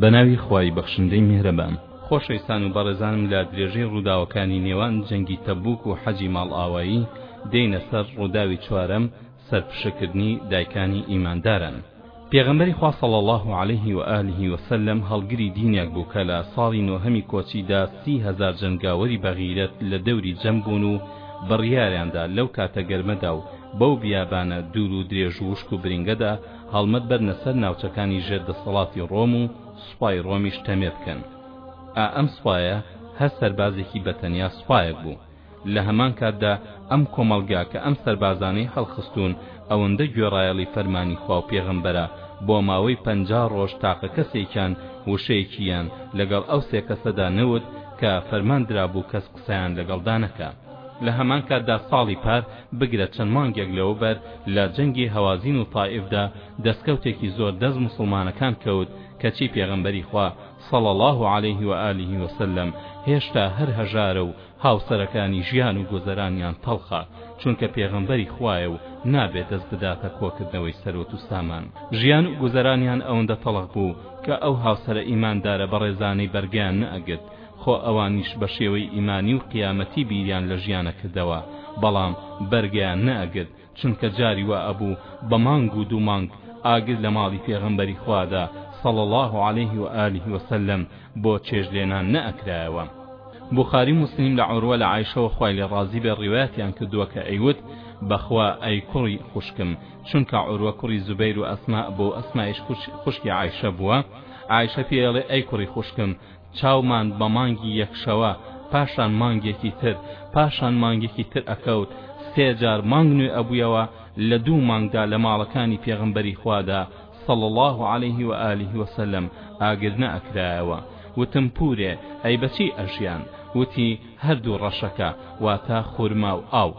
بە ناوی خوای بەخشندەی میهرەبان. خۆشەویستان و بەڕێزانم لە درێژەی ڕووداوەکانی نێوان جەنگی تەبووک و حەجی ماڵئاوایی دێینە سەر ڕووداوی چوارەم سەرپشککردنی دایکانی ئیمانداران. پێغەمبەری خوا صلی اللە علیه و آله و سلم هەڵگری دینێک بوو کە لە ساڵی نۆهەمی کۆچی دا سی هەزار جەنگاوەری بەغیرەت لە دەوری جەم بوون و بڕیاریان دا لەو کاتە گەرمەدا و بەو بیابانە دوور و درێژ و وشک و برینگەدا هەڵمەت بەرنە سەر ناوچەکانی ژێر دەسەڵاتی ڕۆم و سوپای ڕۆمیش تەمێ بکەن. ئا ئەم سوپایە هەر سەربازێکی بە تەنیا سوپایەک بوو. لە هەمان کاتدا ئەم کۆمەڵگا کە ئەم سەربازانەی هەڵخستوون ئەوەندە گوێڕایەڵی فەرمانی خوا و پێغەمبەرە بۆ ماوەی پەنجا ڕۆژ تاقە کەسێکیان وشەیەکییان لەگەڵ ئەو سێ کەسەدا نەوت کە فەرمان درابوو کەس قسەیان لەگەڵدا نەکا. لە هەمان کاتدا ساڵی پار بگرە چەند مانگێک لەوەوبەر لە جەنگی هەوازین و تائیفدا دەستکەوتێکی زۆر دەست موسڵمانەکان کەوت کەچی پێغەمبەری خوا صلی اللە علیه و آله و سلم هێشتا هەر هەژارە و هاوسەرەکانی ژیان و گۆزەرانیان تەڵخە چونکە پێغەمبەری خوایە و نابێت دەست بداتە کۆکردنەوەی سەروەت و سامان ژیان و گۆزەرانیان ئەوەندە تەڵخ بوو کە ئەو هاوسەرە ئیماندارە بەڕێزانەی بەرگەیان نەئەگرت خۆ ئەوانیش بە شێوەی ئیمانی و قیامەتی بیریان لە ژیان ئەکردەوە بەڵام بەرگەیان نەئەگرت چونکە جاری وا ئەبوو بە مانگ و دوو مانگ ئاگر لە ماڵی پێغەمبەری خوادا صلی اللە علیه و آله و سلم بۆ چێژ لێنان نەئەکرایەوە بوخاری و موسلیم لە عروە لە عایشەوە خوای لێ ڕازی بێ ڕیوایەتیان کردووە کە ئەیوت بەخوا ئەی کوڕی خوشکم چونکە عروە کوڕی زوبەیر و ئەسما بوو ئەسمایش خوشکی عایشە بووە عایشە پێی ئەڵێ ئەی کوڕی خوشکم چاومان بە مانگی یەک شەوە پاشان مانگێکی تر پاشان مانگێکی تر ئەکەوت سێ جار مانگ نوێ ئەبویەوە لە دوو مانگدا لە ماڵەکانی پێغەمبەری خوادا صلی اللە علیه و آله وسلم ئاگر نەئەکرایەوە وتم پورێ ئەی بەچی ئەژیان وتی هەردوو ڕەشەکە واتە خورما و ئاو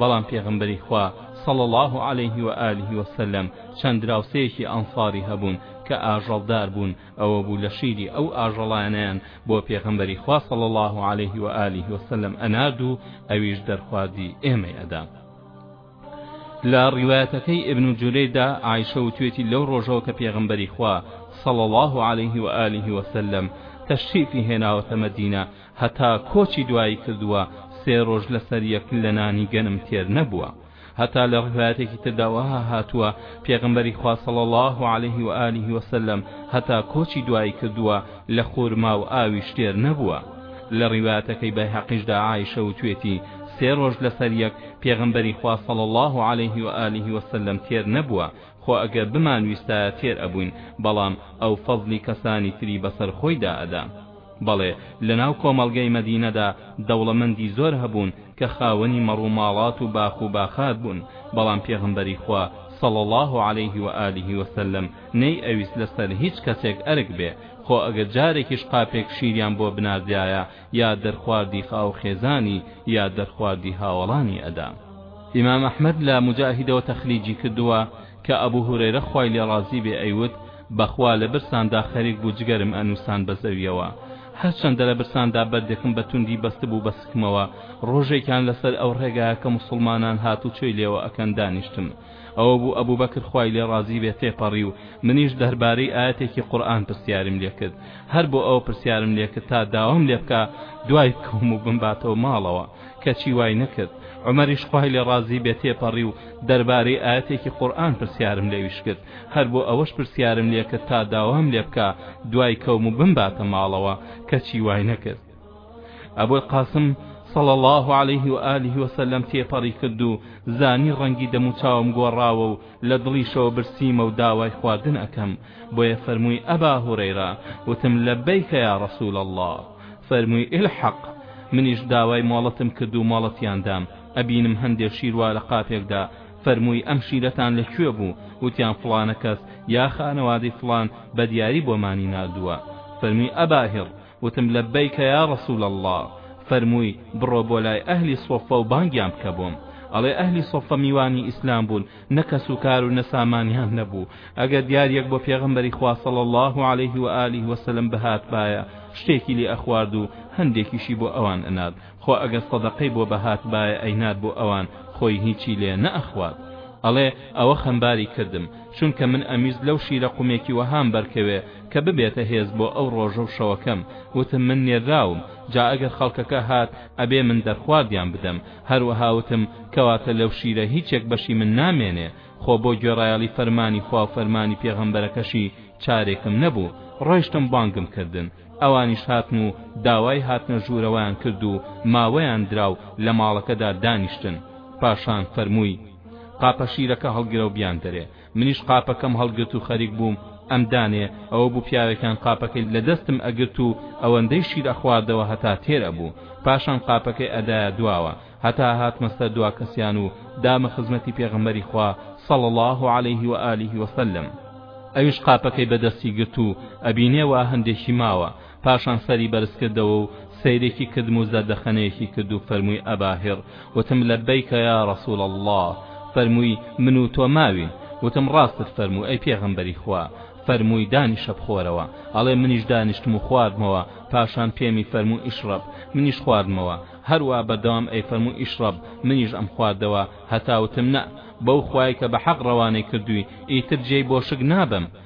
بەڵام پێغەمبەری خوا صلی الله علیه و آله وسلم چەند دراوسێیەکی ئەنصاری هەبوون کە ئاژەڵدار بوون ئەوە بوو لە شیری ئەو ئاژەڵانەیان بۆ پێغەمبەری خوا صلی الله علیه و آله و سلم ئەنارد و ئەویش دەرخواردی ئێمەی ئەدا لە ڕیوایەتەکەی ئبن و جورەیدا عیشە و توێتی لەو ڕۆژەوە کە پێغمبەری خوا صلى الله عليه وآله وسلم تەشریفی هێناوەتە مەدینە هەتا کۆچی دوایی کردووە سێ ڕۆژ لەسەر یەک لە نانی گەنم تێر نەبووە هەتا لە ڕڤایەتێکی تردا وەها هاتووە پێغەمبەری خوا صلی اللە علیه و آله و سلم هەتا کۆچی دوایی کردووە لە خورما و ئاوی شتێر نەبووە لە ڕیوایەتەکەی بەیهەقیشدا عائیشە وتوێتی سێ ڕۆژ لەسەر یەک پێغەمبەری خوا صلی اللە علیه و آله و سلم تێر نەبووە خۆ ئەگەر بمانویستایە تێر ئەبووین بەڵام ئەو فەزڵی کەسانی تری بەسەر خۆیدا ئەدا بەڵێ لەناو کۆمەڵگەی مەدینەدا دەوڵەمەندی زۆر هەبوون کە خاوەنی مەڕ و ماڵات و باخ و باخات بوون، بەڵام پێغەمبەری خوا، صلی اللە علیه و آله و سلم، نەیئەویست لەسەر هیچ کەسێک ئەرک بێ، خۆ ئەگەر جارێکیش قاپێک شیریان بۆ بناردایە یا دەرخواردی خاوخێزانی یا دەرخواردی هاوەڵانی ئەدا. ئیمام ئەحمەد لە موجاهیدەوە تەخریجی کردووە، کە ئەبو هورەیرە خوای لێ ڕازی بێ ئەیوت، بەخوا لە برساندا خەریک بوو جگەرم ئەنوسان بە زەویەوە، هەرچەندە لە برساندا بەردێکم بە توندی بەستبوو بە سکمەوە، ڕۆژێکیان لەسەر ئەو ڕێگایە کە موسڵمانان هاتوچۆی لێوە ئەکەن دانیشتم، ئەوە بوو ئەبو بەکر خوای لێ ڕازی بێ تێپەڕی و منیش دەربارەی ئایەتێکی قورئان پرسیاریم لێ کرد، هەر بۆ ئەوە پرسیارم لێ کرد تا داوام لێ بکا دوای بکەوم و بمباتەوە ماڵەوە. کەچی وای نەکرد عومەریش خوای لێ ڕازی بێ تێپەڕی و دەربارەی ئایەتێکی قورئان پرسیارم لێویش کرد هەر بۆ ئەوەش پرسیارم لێ کرد تا داوام لێ بکا دوای کەوم و بمباتە ماڵەوە کەچی وای نەکرد ئەبول قاسم صلى الله عليه وآله وسلم تێپەڕی کرد و زانی ڕەنگی دەموچاوم گۆڕاوە و لە دڵیشەوە برسیمە و داوای خواردن ئەکەم بۆیە فەرمووی ئەبا هورەیرە وتم لەبەیک یا رسول اللە فەرمووی الحق منیش داوای مۆڵەتم کرد و مۆڵەتیان دام ئەبینم هەندێ شیر وا لە قاپێکدا فەرمووی ئەم شیرەتان لە کوێ بوو وتیان فڵانە کەس یا خانەوادەی فڵان بە دیاری بۆمانی ناردووە فەرمووی ئەبا هڕ وتم لەبەیکە یا رسول اللە، فەرمووی بڕۆ بۆ لای ئەهلی صوفە و بانگیان بکە بۆم، ئەڵێ ئەهلی صوفە میوانی ئیسلام بوون نە کەس و کار و نە سامانیان نەبوو، ئەگەر دیاریەک بۆ پێغەمبەری خوا صلی اللە علیه و آله و سلم بهاتبایە شتێکی لێ ئەخوارد و هەندێکیشی بۆ ئەوان ئەنارد، خۆ ئەگەر صەدەقەی بۆ بهاتبایە ئەینارد بۆ ئەوان خۆی هیچی لێ نەئەخوارد. ئەڵێ ئەوە خەمباری کردم، چونکە من ئەمویست لەو شیرە قومێکی وەهام بەرکەوێ، کە ببێتە هێز بۆ ئەو ڕۆژە و شەوەکەم، وتم من نێرراوم، جا ئەگەر خەڵکەکە هات ئەبێ من دەرخواردیان بدەم، هەروەها وتم کەواتە لەو شیرە هیچێک بەشی من نامێنێ، خۆ بۆ گوێڕایەڵی فەرمانی خوا و فەرمانی پێغەمبەرەکەشی چارێکم نەبوو، ڕۆیشتم بانگم کردن، ئەوانیش هاتن و داوای هاتنە ژوورەوەیان کرد و ماوەیان درا و لە ماڵەکەدا دانیشتن، پاشان فەرمووی، قاپە شیرەکە هەڵگرە و بیاندەرێ، منیش قاپەکەم هەڵگرت و خەریک بووم ئەم دانێ، ئەوە بوو پیاوێکیان قاپەکەی لە دەستم ئەگرت و ئەوەندەی شیر ئەخواردەوە هەتا تێر ئەبوو، پاشان قاپەکەی ئەدایە دواوە هەتا هاتمە سەر دوا کەسیان و دامە خزمەتی پێغەمبەری خوا صلی اللە علیه و آله و سلم، ئەویش قاپەکەی بە دەستی گرت و ئەبینێ وا هەندێکی ماوە، پاشان سەری بەرز کردەوە و سەیرێکی کردم و زەردەخەنەیەکی کرد و فەرمووی ئەباهڕ وتم لەبەیکە یا ڕەسوڵ اللە فەرمووی من و تۆ ماوین وتم ڕاستت فەرموو ئەی پێغەمبەری خوا فەرمووی دانیشە بخۆرەوە ئەڵێ منیش دانیشتم و خواردمەوە پاشان پێمی فەرموو ئیشڕەب منیش خواردمەوە هەروا بەردەوام ئەی فەرموو ئیشڕەب منیش ئەم خواردەوە هەتا وتم نە بەو خوای کە بە حەق ڕەوانەی کردووی ئیتر جێی بۆشک نابەم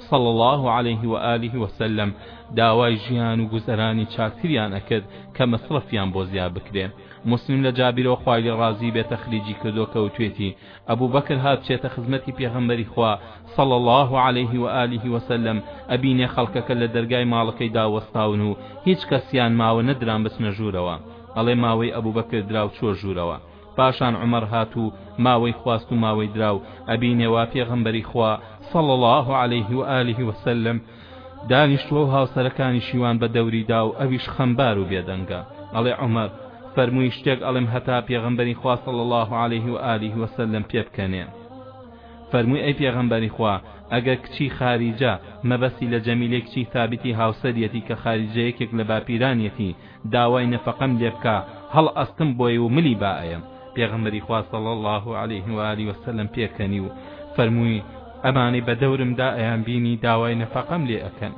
صلی اللە علیه و آله و سلم، داوای ژیان و گوزەرانی چاکتریان ئەکرد کە مەسرەفیان بۆ زیاد بکرێ، موسلیم لە جابیرەوە خوای لێ ڕازی بێ تەخریجی کردووە کە وتوێتی، ئەبو بەکر هات چێتە خزمەتی پێغەمبەری خوا صلی اللە علیه و آله و سلم ئەبینێ خەڵکەکە لە دەرگای ماڵەکەیدا وەستاون و هیچ کەسیان ماوە نەدران بچنە ژوورەوە، ئەڵێ ماوەی ئەبو بەکر درا و چووە ژوورەوە، پاشان عومەر هات و ماوەی خواست و ماوەی دراو ئەبینێ وا پێغەمبەری خوا، صلی اللە علیه و آله و سلم، دانیشتووە و هاوسەرەکانی شیوان بە دەوری دا و ئەویش خەمبار و بێ دەنگە. ئەڵێ عومەر، فەرمووی شتێک ئەڵێم هەتا پێغەمبەری خوا، صلی اللە علیه و آله و سلم، پێ بکەنێ. فەرمووی ئەی پێغەمبەری خوا، ئەگەر کچی خاریجە، مەبەستی لە جەمیلەی کچی ثابتی هاوسەریەتی کە خاریجە یەکێک لە باپیرانیەتی، داوای نەفەقەم لێ بکا هەڵئەستم بۆی و ملی با ئەیەم پێغەمبەری خوا صلی اللە علیه و آله و سلم پێکەنی و فەرمووی ئەمانەی بە دەورمدا ئەیان بینی داوای نەفەقەم لێ ئەکەن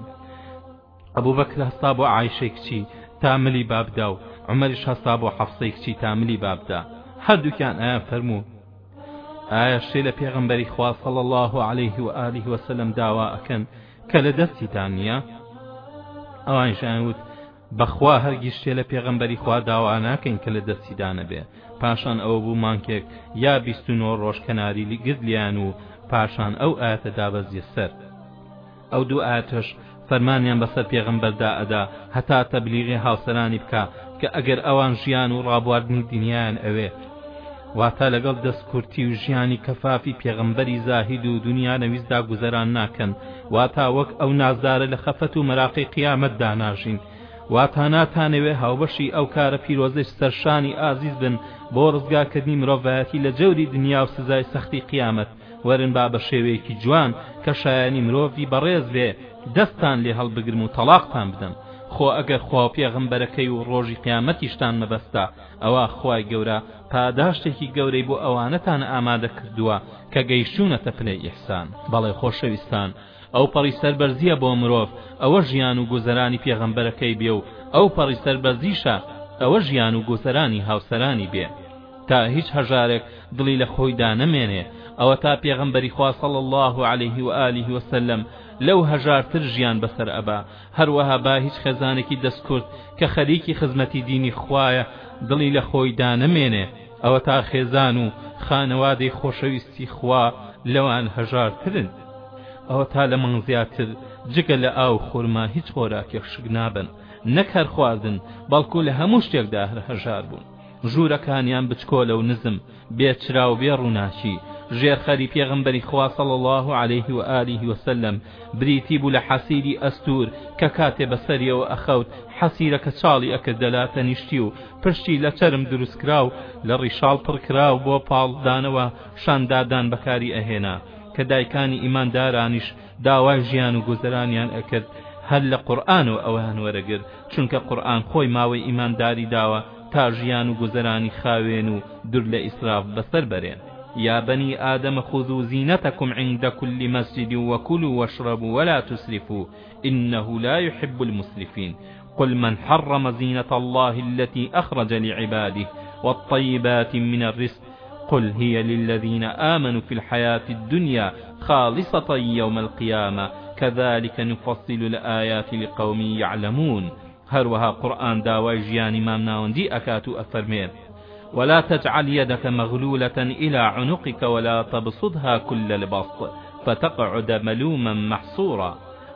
ئەبوو بەکر هەستا بۆ عایشەی کچی تا ملی بابدا و عمەریش هەستا بۆ حەفسەی کچی تا ملی بابدا هەردووکیان ئەیان فەرموو ئایا شتێ لە پێغەمبەری خوا صلی الله عليه و آله و سلم داوا ئەکەن کە لە دەستیتان نییە ئەوانیش ئەیان وت بەخوا هەرگیز شتێ لە پێغەمبەری خوا داواناکەین کە لە دەستی دانەبێ پاشان ئەوە بوو مانکێک یا بیست و نۆ ڕۆژ کەناری گرت لیان و پاشان ئەو ئاتە دابەزیە سەر ئەو دوو ئاتەش فەرمانیان بەسەر پێغەمبەردا ئەدا هەتا تەبلیغی هاوسەرانی بکا کە ئەگەر ئەوان ژیان و ڕابواردنی دنیایان ئەوێ واتە لەگەڵ دەستکورتی و ژیانی کەفافی پێغەمبەری زاهید و دنیا نەویستدا گوزەران ناکەن واتا وەک ئەو نازدارە لە خەفەت و مەراقی قیامەت داناژین واتا ناتانەوێ هاوبەشی ئەو کارە پیرۆزەی سەرشانی ئازیز بن بۆ ڕزگارکردنی مرۆڤایەتی لە جەوری دنیا و سزای سەختی قیامەت وەرن با بە شێوەیەکی جوان کە شایانی مرۆڤی بەڕێز بێ دەستان لێ هەڵبگرم و تەڵاقتان بدەم خۆ ئەگەر خوا و پێغەمبەرەکەی و ڕۆژی قیامەتیشتان مەبەستە ئەوا خوای گەورە پاداشتێکی گەورەی بۆ ئەوانەتان ئامادە کردووە کە گەیشتوونەتە پلەی ئیحسان بەڵێ خۆشەویستان ئەوپەڕی سەربەرزییە بۆ مرۆڤ ئەوە ژیان و گوزەرانی پێغەمبەرەکەی بێ و ئەوپەڕی سەربەرزیشە ئەوە ژیان و گوزەرانی هاوسەرانی بێ تا هیچ هەژارێک دڵی لە خۆیدا نەمێنێ ئەوە تا پێغەمبەری خوا صلی الله علیه و آله وسلم لەو هەژارتر ژیان بەسەر ئەبا هەروەها با هیچ خێزانێکی دەستکورد کە خەریکی خزمەتی دینی خوایە دڵی لە خۆیدا نەمێنێ، ئەوەتا خێزان و خانەوادەی خۆشەویستی خوا لەوان هەژارترن، ئەوەتا لە مانگ زیاتر جگە لە ئاو و خورما هیچ خۆراکێک شک نابەن، نەک هەر خواردن بەڵکو لە هەموو شتێکدا هەر هەژار بوون، ژوورەکانیان بچکۆلە و نزم، بێ چراو بێ ڕووناکی ژێرخەری پێغەمبەری خوا صلی الله علیه و آله و سلم بریتی بوو لە حەسیری ئەستوور کە کاتێ بەسەریەوە ئەخەوت حەسیرەکە چاڵی ئەکردە لا تەنیشتی و پشتی لە چەرم دروستکراو لە ڕیشاڵ پڕکراو بۆ پاڵ دانەوە شاندادان بەکاری ئەهێنا کە دایکانی ئیماندارانیش داوای ژیان و گوزەرانیان ئەکرد هەر لە قورئانەوە ئەویان وەرەگرت چونکە قورئان خۆی ماوەی ئیمانداری داوە تا ژیان و گوزەرانی خاوێن و دور لە ئیسراف بەسەر بەرێن يا بني آدم خذوا زينتكم عند كل مسجد وكلوا واشربوا ولا تسرفوا إنه لا يحب المسرفين قل من حرم زينة الله التي أخرج لعباده والطيبات من الرزق قل هي للذين آمنوا في الحياة الدنيا خالصة يوم القيامة كذلك نفصل الآيات لقوم يعلمون هەروەها قورئان داوای ژیانی مامناوەندی ئەکات و ئەفەرمێ، ولا تجعل یدک مغلولە الی عنقک ولا تبسطها کل البسط فتقعد ملوما محصورا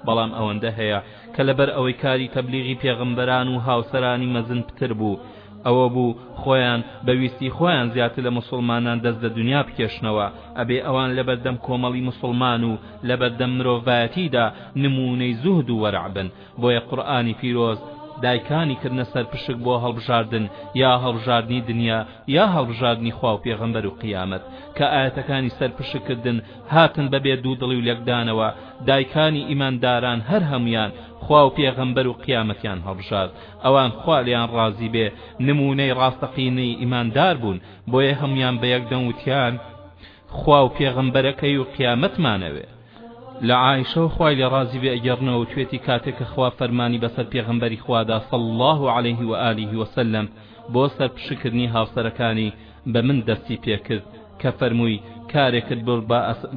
بەڵام ئەوەندە هەیە کە لەبەر ئەوەی کاری تەبلیغی پێغەمبەران و هاوسەرانی مەزن پتر بوو ئەوە بوو خۆیان بە ویستی خۆیان زیاتر لە موسڵمانان دەست لە دنیا بکێشنەوە ئەبێ ئەوان لەبەردەم کۆمەڵی موسڵمان و لەبەردەم مرۆڤایەتیدا نموونەی زوهد و وەرع بن بۆیە قورئانی پیرۆز دایکانی کردنە سەر پشک بۆ هەڵبژاردن یا هەڵبژاردنی دنیا یا هەڵبژاردنی خوا و پێغەمبەر و قیامەت کە ئایەتەکانی سەر پشک کردن هاتن بە بێ دوو دڵی و لێکدانەوە دایکانی ئیمانداران هەر هەمویان خوا و پێغەمبەر و قیامەتیان هەڵبژارد ئەوان خوا لێیان ڕازی بێ نمونەی ڕاستەقینەی ئیماندار بوون بۆیە هەمویان بە یەکدەنگ وتیان خوا و پێغەمبەرەکەی و قیامەتمانەوێ. لە عائیشەوە خوای لێ ڕازی بێ ئەگێڕنەوە وتوێتی کاتێ کە خوا فەرمانی بەسەر پێغەمبەری خوادا صلی اللە علیه و آله و سلم بۆ سەرپشککردنی هاوسەرەکانی بە من دەستی پێکرد کە فەرمووی کارێکت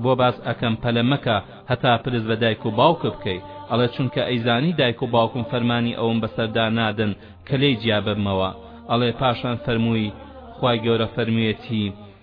بۆ باس ئەکەم پەلە مەکە هەتا پرس بە دایک و باوکت بکەی ئەڵێ چونکە ئەیزانی دایک و باوکم فەرمانی ئەوم بەسەردا نادەن کە لێی جیا ببمەوە ئەڵێ پاشان فەرمووی خوای گەورە فەرموویەتی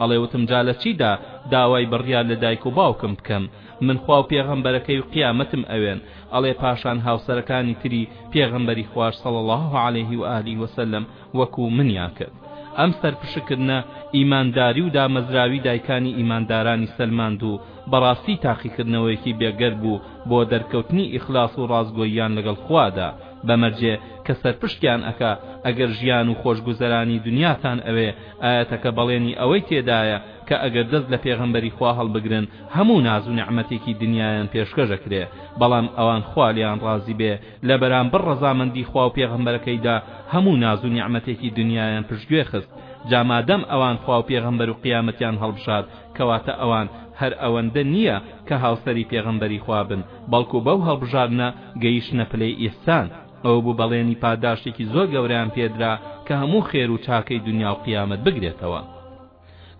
ئەڵێ وتم جا لە چیدا داوای بڕیار لە دایک و باوکم بکەم من خوا و پێغەمبەرەکەی و قیامەتم ئەوێن ئەڵێ پاشان هاوسەرەکانی تری پێغەمبەری خواش صلی اللە علیه و آله و سلم وەکو منیان کرد ئەم سەرپشککردنە ئیمانداری و دامەزراوی دایکانی ئیماندارانی سەلماند و بەڕاستی تاقیکردنەوەیەکی بێگەرد بوو بۆ دەرکەوتنی ئیخلاس و ڕاستگۆییان لەگەڵ خوادا بەمەرجێ کە سەرپشکیان ئەکا ئەگەر ژیان و خۆشگوزەرانی دنیاتان ئەوێ ئایەتەکە بەڵێنی ئەوەی تێدایە کە ئەگەر دەست لە پێغەمبەری خوا هەڵبگرن هەموو ناز و نیعمەتێکی دنیایان پێشکەش ئەکرێ بەڵام ئەوان خوا لێیان ڕازی بێ لەبەرامبەر ڕەزامەندی خوا و پێغەمبەرەکەیدا هەموو ناز و نیعمەتێکی دنیایان پشتگوێ خست جا مادەم ئەوان خوا و پێغەمبەر و قیامەتیان هەڵبژارد کەواتە ئەوان هەر ئەوەندە نییە کە هاوسەری پێغەمبەری خوا بن بەڵکو بەو هەڵبژاردنە گەیشتنە پلەی ئیحسان ئەوە بوو بەڵێنی پاداشتێکی زۆر گەورەیان پێدرا کە هەموو خێر و چاکەی دنیا و قیامەت بگرێتەوە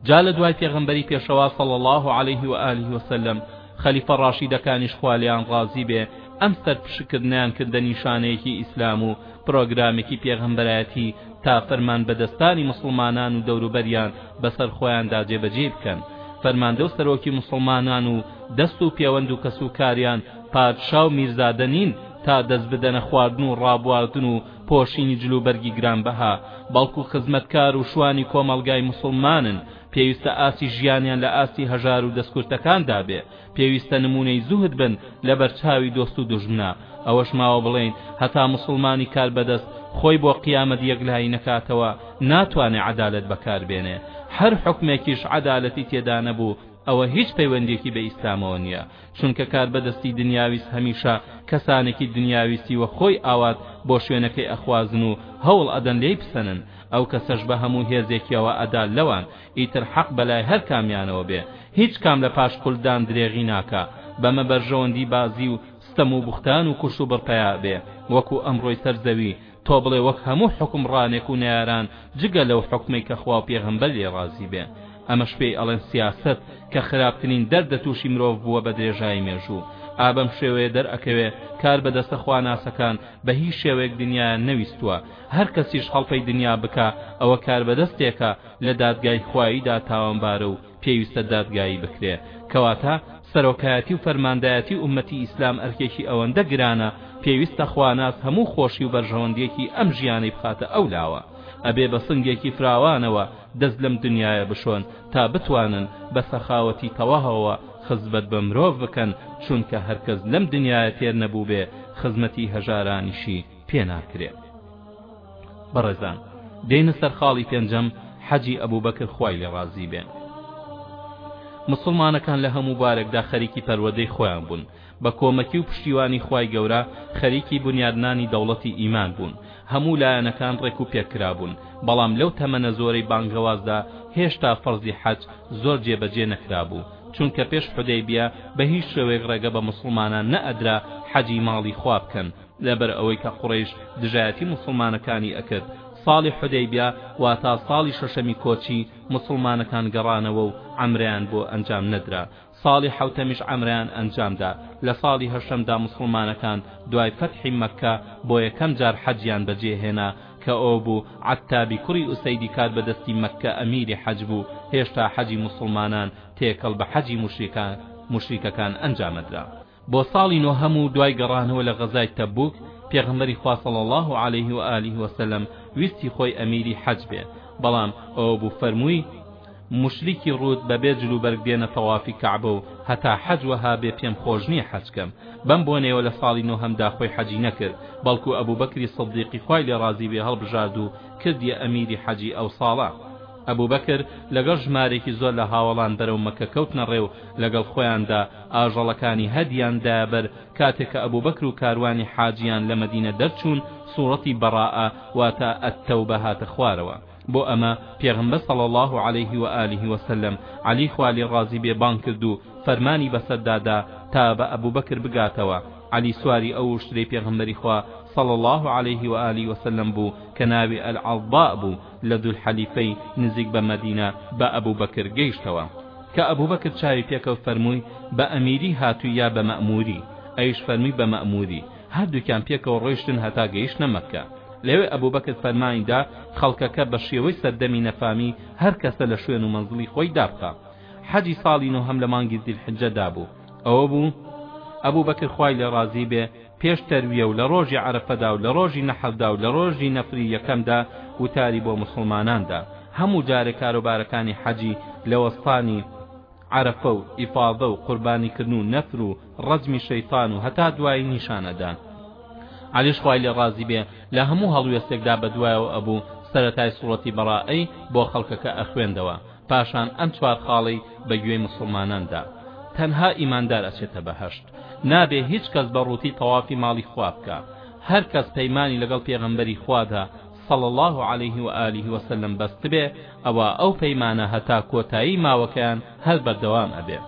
جا لە دوای پێغەمبەری پێشەوا صلی الله علیه و آله وسلم خەلیفە ڕاشیدەکانیش خوا لێیان ڕازی بێ ئەم سەرپشکردنیان کردە نیشانەیەکی ئیسلام و پرۆگرامێکی پێغەمبەرایەتی تا فەرمان بەدەستانی مسلمانان و دەوروبەریان بەسەر خۆیاندا جێبەجێی بکەن فەرماندە و سەرۆکی مسلمانان و دەست و پێوەند و کەسوکاریان پادشا و میرزادە نین تا دەست بدەنە خواردن و ڕابواردن و پۆشینی جل و بەرگی گرانبەها، بەڵکو خزمەتکار و شوانی کۆمەڵگای موسڵمانن، پێویستە ئاستی ژیانیان لە ئاستی هەژار و دەستکورتەکاندا بێ، پێویستە نموونەی زوهد بن لە بەرچاوی دۆست و دوژمنا، ئەوەش ماوە بڵێین هەتا موسڵمانی کاربەدەست خۆی بۆ قیامەت یەکلایی نەکاتەوە ناتوانێ عەدالەت بەکاربێنێ، هەر حوکمێکیش عەدالەتی تێدا نەبوو، ئەوە هیچ پەیوەندیەکی بە ئیسلامەوە نیە چونکە کاربەدەستی دنیاویست هەمیشە کەسانێکی دنیاویستی وە خۆی ئاوات بۆ شوێنەکەی ئەخوازن و هەوڵ ئەدەن لێی بسەنن ئەو کەسەش بە هەموو هێزێکیەوە ئەدا لەوان ئیتر حەق بەلای هەر کامیانەوە بێ هیچ کام لە پاش قولدان درێغی ناکا بەمە بەرژەوەندی بازی و ستەم و بوختان و کوشت و بڕپەیا ئەبێ وەکو ئەمڕۆی سەر زەوی تۆ بڵێ وەک هەموو حوکمڕانێک و نەیاران جگە لەو حوکمەی کە خوا و پێغەمبەر لێ ڕازی بێ ئەمەش پێی ئەڵێن سیاسەت کە خراپترین دەردە تووشی مرۆڤ بووە بە درێژایی مێژوو ئا بەم شێوەیە دەرئەکەوێ کاربەدەستە خواناسەکان بە هیچ شێوەیەک دنیایان نەویستووە هەر کەسیش هەڵپەی دنیا بکا ئەوە کاربەدەستێکە لە دادگای خواییدا تاوانبارە و پێویستە دادگایی بکرێ، کەواتە سەرۆکایەتی و فەرماندایەتی ئوممەتی ئیسلام ئەرکێکی ئەوەندە گرانە پێویستە خواناس هەموو خۆشی و بەرژەوەندیەکی ئەم ژیانەی بخاتە ئەو لاوە ئەبێ بە سنگێکی فراوانەوە دەست لەم دنیایە بشۆن تا بتوانن بە سەخاوەتی تەواهەوە خزبەت بە مرۆڤ بکەن چونکە هەرکەس لەم دنیایە تێر نەبووبێ خزمەتی هەژارانیشی پێ ناکرێت بەڕێزان دێنە سەر خاڵی پێنجەم حەجی ئەبوبەکر خوای لێ ڕازی بێت مسلمانەکان لە هەموو بارێکدا خەریکی پەروەدەی خۆیان بوون بە کۆمەکی و پشتیوانی خوای گەورە خەریکی بنیادنانی دەوڵەتی ئیمان بوون هەموو لایەنەکان ڕێک و پێکرابوون بەڵام لەو تەمەنە زۆرەی بانگەوازدا هێشتا فەرزی حەج زۆر جێبەجێ نەکرابوو چونکە پێش حودەیبیە بە هیچ شێوەیەک ڕێگە بە مسلمانان نەئەدرا حەجی ماڵی خوا بکەن لەبەر ئەوەی کە قوڕەیش دژایەتی موسڵمانەکانی ئەکرد ساڵی حودەیبیە واتا ساڵی شەشەمی کۆچی موسڵمانەکان گەڕانەوە و عەمرەیان بۆ ئەنجام نەدرا ساڵی حەوتەمیش عەمرەیان ئەنجامدا لە ساڵی هەشتەمدا موسڵمانەکان دوای فەتحی مەککە بۆ یەکەم جار حەجیان بەجێهێنا کە ئەو بوو عەتابی کوڕی ئوسەیدی کار بەدەستی مەککە ئەمیری حەج بوو هێشتا حەجی موسڵمانان تێکەڵ بە حەجی موشریکان موشریکەکان ئەنجامەدرا بۆ ساڵی نۆهەم و دوای گەڕانەوە لە غەزای تەبوک پێغەمبەری خوا صلی اللە علیه و آله و سلم ویستی خۆی ئەمیری حەج بێ بەڵام ئەوە بوو فەرمووی موشریکی ڕووت بەبێ جلوبەرگ دێنە تەوافی کەعبە و هەتا حەج وەها بێ پێم خۆش نییە حەج کەم بەم بۆنەیەوە لە ساڵی نۆهەمدا خۆی حەجی نەکرد بەڵکو ئەبوبەکری سدیقی خوای لێ ڕازی بێ هەڵبژارد و کردیە ئەمیری حەجی ئەو ساڵە ئەبوبەکر لەگەڵ ژمارێکی زۆر لە هاوەڵان بەرەو مەکە کەوتنە ڕێ و لەگەڵ خۆیاندا ئاژەڵەکانی هەدییان دایە بەر، کاتێک کە ئەبوبەکر و کاروانی حاجییان لە مەدینە دەرچوون سوڕەتی بەڕائە واتە التوبە هاتە خوارەوە، بۆ ئەمە پێغەمبەر صلی اللە علیه و آله و سلم علی خوا لێ ڕازی بێ بانگ کرد و فەرمانی بەسەردا دا تا بە ئەبوبەکر بگاتەوە، علی سواری ئەو وشترەی پێغەمبەری خوا صلی اللە علیه و آله و سلم بوو کە ناوی العضباء بوو، لە زولحەلیفەی نزیک بە مەدینە بە ئەبوبەکر گەیشتەوە کە ئەبوبەکر چاوی پێکەوت فەرمووی بە ئەمیری هاتووی یا بە مەئمووری ئەویش فەرمووی بە مەئمووری هەردووکیان پێکەوە ڕۆیشتن هەتا گەیشتنە مەککە لەوێ ئەبوبەکر فەرمانی دا خەڵکەکە بە شێوەی سەردەمی نەفامی هەر کەسە لە شوێن و مەنزڵی خۆی دابخا حەجی ساڵی نۆهەم لە مانگی زیلحجەدا بوو ئەوە بوو ئەبوبەکر خوای لێ ڕازی بێ پێش تەرویە و لە ڕۆژی عەرەفەدا و لە ڕۆژی نەحردا و لە ڕۆژی نەفری یەکەمدا وتاری بۆ موسڵمانان دا هەموو جارێ کاروبارەکانی حەجی لە وەستانی عەرەفە و ئیفاضە و قوربانیکردن و نەفر و ڕەجمی شەیتان و هەتا دوایی نیشان ئەدا عەلیش خوای لێ ڕازی بێ لە هەموو هەڵوێستێکدا بەدوایەوە ئەبوو سەرەتای سوڕەتی بەڕائەی بۆ خەڵکەکە ئەخوێندەوە پاشان ئەم چوار خاڵەی بە گوێی موسڵماناندا تەنها ئیماندار ئەچێتە بەهەشت نابێ هیچ کەس بە ڕووتی تەوافی ماڵی خوا بکا هەر کەس پەیمانی لەگەڵ پێغەمبەری خوادا صلی اللە علیه و آله و سلم بەستبێ ئەوا ئەو پەیمانە هەتا کۆتایی ماوەکەیان هەر بەردەوام ئەبێ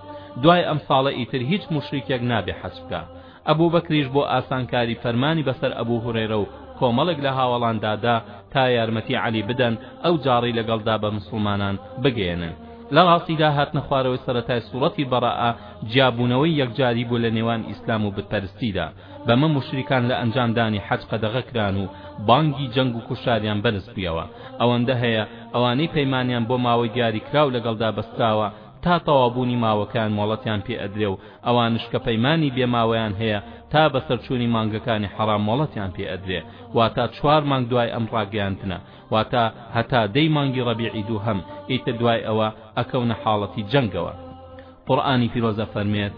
دوای ئەم ساڵە ئیتر هیچ موشریکێک نابێ حەج بکا ئەبوو بەکریش بۆ ئاسانکاری فەرمانی بەسەر ئەبوو هورێرە و کۆمەڵێک لە هاوەڵاندا دا تا یارمەتی عەلی بدەن ئەو جاڕی لەگەڵدا بە مسڵمانان بگەیەنن لە ڕاستیدا هاتنە خوارەوەی سەرەتای سوڕەتی بەڕەئە جیابوونەوەی یەکجاری بوو لە نێوان ئیسلام و بتپەرستیدا، بەمە موشریکان لە ئەنجامدانی حەج قەدەغە کران و بانگی جەنگ و کوشتاریان بەرز بوویەوە، ئەوەندە هەیە ئەوانەی پەیمانیان بۆ ماوەی دیاریکراو لەگەڵدا بەستراوە تا تەواوبوونی ماوەکەیان مۆڵەتیان پێ ئەدرێ و ئەوانش کە پەیمانی بێ ماوەیان هەیە تا بەسەرچوونی مانگەکانی حەڕام مۆڵەتیان پێ ئەدرێ واتا چوار مانگ دوای ئەم ڕاگەیاندنە واتا هەتا دەی مانگی ڕەبیعی دووهەم ئیتر دوای ئەوە ئەکەونە حاڵەتی جەنگەوە قورآانی فیرۆزە فەرمێت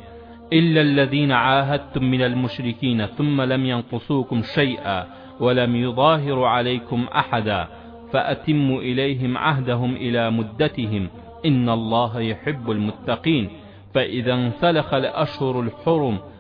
إلا الذين عاهدتم من المشركين ثم لم ينقصوكم شيئا ولم يظاهروا عليكم أحدا فأتموا إليهم عهدهم إلى مدتهم إن الله يحب المتقين فإذا انسلخ الأشهر الحرم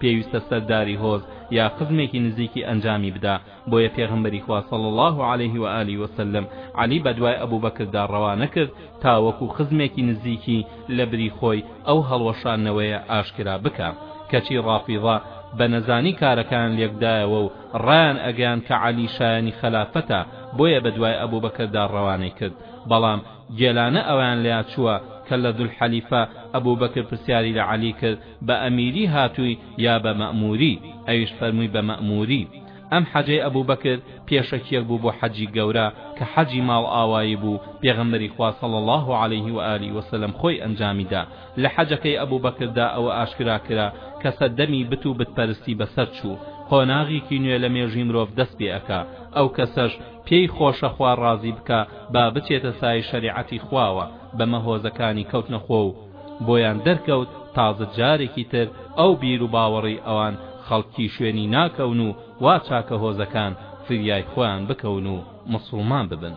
پێویستە سەرداری هۆز یا خزمێکی نزیکی ئەنجامی بدا، بۆیە پێغەمبەری خوا صلی اللە علیه و آله و سلم علی بەدوای ئەبوبەکردا ڕەوانەکرد تا وەکو خزمێکی نزیکی لەبری خۆی ئەو هەڵوەشانەوەیە ئاشکرا بکا کەچی ڕافیضە بە نەزانی کارەکەیان لێکدایەوە و ڕایان ئەگەیاند کە علی شایەنی خەلافەتە بۆیە بەدوای ئەبوبەکردا ڕەوانەی کرد بەڵام گێلانە ئەوەیان لێا چووە کە لە ذو الحلیفە ئەبوبەکر پرسیاری لە علی کرد بە ئەمیری هاتووی یا بە مەئمووری؟ ئەویش فەرمووی بە مەئمووری. ئەم حەجەی ئەبوبەکر پێشەکییەک بوو بۆ حەجی گەورە کە حەجی ماڵئاوایی بوو، پێغەمبەری خوا صلی اللە علیه و آله و سلم خۆی ئەنجامی دا. لە حەجەکەی ئەبوبەکردا ئەوە ئاشکرا کرا کە سەردەمی بت و بتپەرستی بەسەر چوو، قۆناغیکی نوێ لە مێژووی مرۆڤ دەست پێ ئەکا، ئەو کەسەش پێی خۆشە خوا ڕازی بکا با بچێتە سایەی شەریعەتی خواوە، بەمە هۆزەکانی کەوتنە خۆ و بۆیان دەرکەوت تازە جارێکی تر ئەو بیر و باوەڕەی ئەوان خەڵکی شوێنی ناکەون و وا چاکە هۆزەکان فریای خۆیان بکەون و موسڵمان ببن.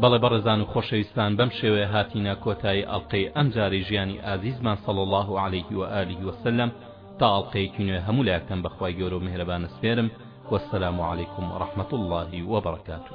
بەڵێ بەڕێزان و خۆشەویستان بەم شێوەیە هاتینە کۆتایی ئەڵقەی ئەمجارەی ژیانی ئازیزمان صلی اللە علیه و آله و سلم تا ئەڵقەیەکی نوێ هەموو لایەکتان بەخوای گەورە و میهرەبان ئەسپێرم والسلام علیکم ورحمة الله وبرکاته